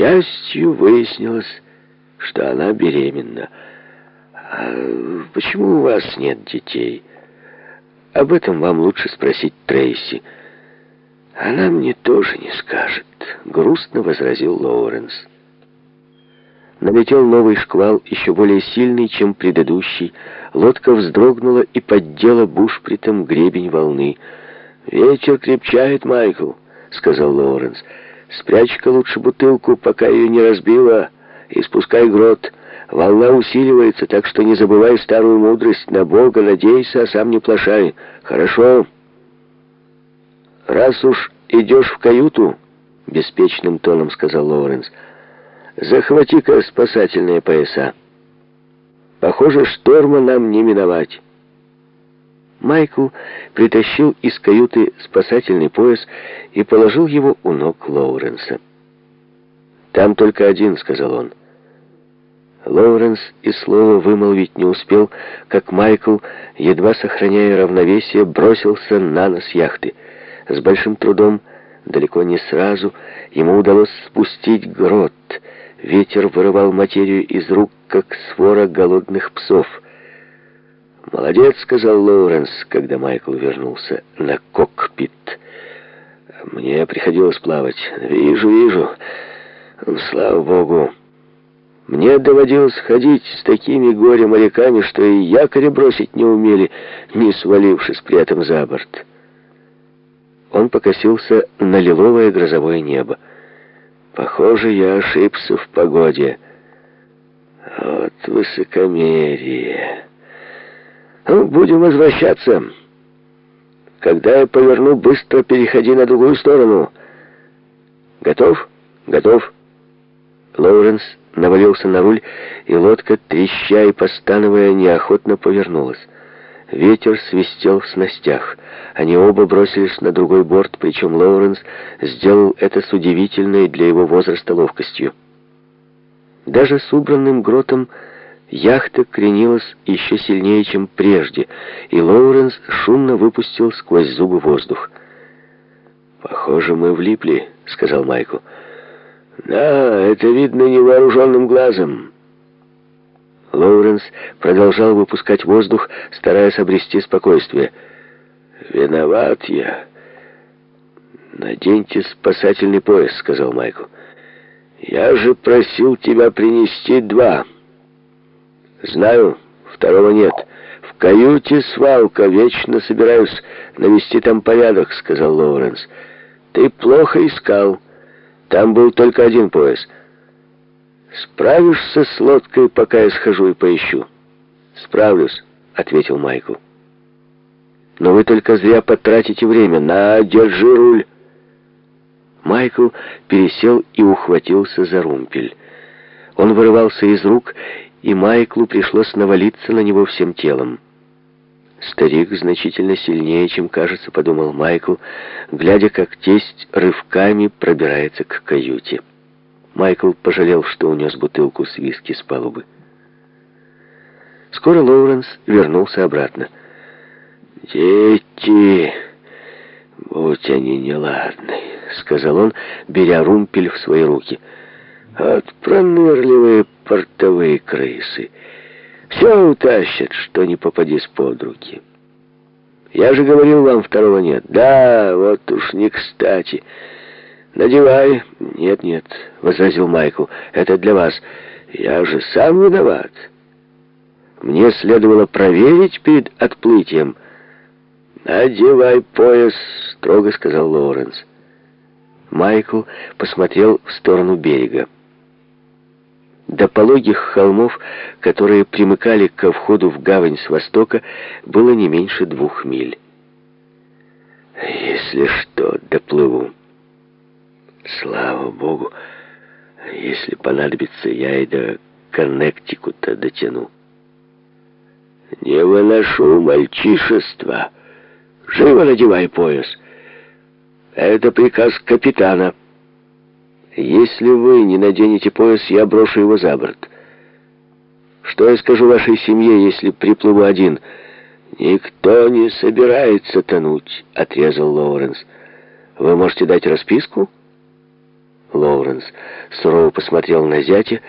счастью, выяснилось, что она беременна. А почему у вас нет детей? Об этом вам лучше спросить Трейси. Она мне тоже не скажет, грустно возразил Лоуренс. Налетел новый шквал, еще более сильный, чем предыдущий. Лодка вздрогнула и поддела бушпритом гребень волны. «Ветер крепчает, Майкл», — сказал Лоуренс. «Спрячь-ка лучше бутылку, пока ее не разбила, и спускай грот. Волна усиливается, так что не забывай старую мудрость. На Бога надейся, а сам не плашай. Хорошо?» «Раз уж идешь в каюту», — беспечным тоном сказал Лоуренс, — Захвати-ка спасательные пояса. Похоже, шторма нам не миновать. Майкл притащил из каюты спасательный пояс и положил его у ног Лоуренса. «Там только один», — сказал он. Лоуренс и слова вымолвить не успел, как Майкл, едва сохраняя равновесие, бросился на нос яхты. С большим трудом, далеко не сразу, ему удалось спустить грот — Ветер вырывал материю из рук, как свора голодных псов. «Молодец», — сказал Лоуренс, когда Майкл вернулся на кокпит. «Мне приходилось плавать. Вижу, вижу. Слава богу. Мне доводилось ходить с такими горе-моряками, что и якоря бросить не умели, не свалившись при этом за борт». Он покосился на лиловое грозовое небо. Похоже, я ошибся в погоде. Вот высокомерие. Ну, будем возвращаться. Когда я поверну, быстро переходи на другую сторону. Готов? Готов. Лоуренс навалился на руль, и лодка, треща и постановая, неохотно повернулась. Ветер свистел в снастях. Они оба бросились на другой борт, причем Лоуренс сделал это с удивительной для его возраста ловкостью. Даже с убранным гротом яхта кренилась еще сильнее, чем прежде, и Лоуренс шумно выпустил сквозь зубы воздух. «Похоже, мы влипли», — сказал Майкл. «Да, это видно невооруженным глазом». Лоуренс продолжал выпускать воздух, стараясь обрести спокойствие. «Виноват я». «Наденьте спасательный пояс», — сказал Майкл. «Я же просил тебя принести два». «Знаю, второго нет. В каюте свалка, вечно собираюсь навести там порядок», — сказал Лоуренс. «Ты плохо искал. Там был только один пояс». «Справишься с лодкой, пока я схожу и поищу?» «Справлюсь», — ответил Майкл. «Но вы только зря потратите время. На, держи руль!» Майкл пересел и ухватился за румпель. Он вырывался из рук, и Майклу пришлось навалиться на него всем телом. «Старик значительно сильнее, чем кажется», — подумал Майкл, глядя, как тесть рывками пробирается к каюте. Майкл пожалел, что унес бутылку с виски с палубы. Скоро Лоуренс вернулся обратно. «Дети, будь они неладны», — сказал он, беря румпель в свои руки. «Вот пронырливые портовые крысы. Все утащат, что не попадись под руки. Я же говорил вам, второго нет. Да, вот уж не кстати». «Надевай». «Нет, нет», — возразил Майкл, — «это для вас. Я же сам виноват. Мне следовало проверить перед отплытием». «Надевай пояс», — строго сказал Лоуренс. Майкл посмотрел в сторону берега. До пологих холмов, которые примыкали ко входу в гавань с востока, было не меньше двух миль. «Если что, доплыву». Слава богу, если понадобится, я и до Коннектикута дотяну. Не выношу мальчишества. Живо надевай пояс. Это приказ капитана. Если вы не наденете пояс, я брошу его за борт. Что я скажу вашей семье, если приплыву один? Никто не собирается тонуть, отрезал Лоуренс. Вы можете дать расписку? Лоуренс сурово посмотрел на зятя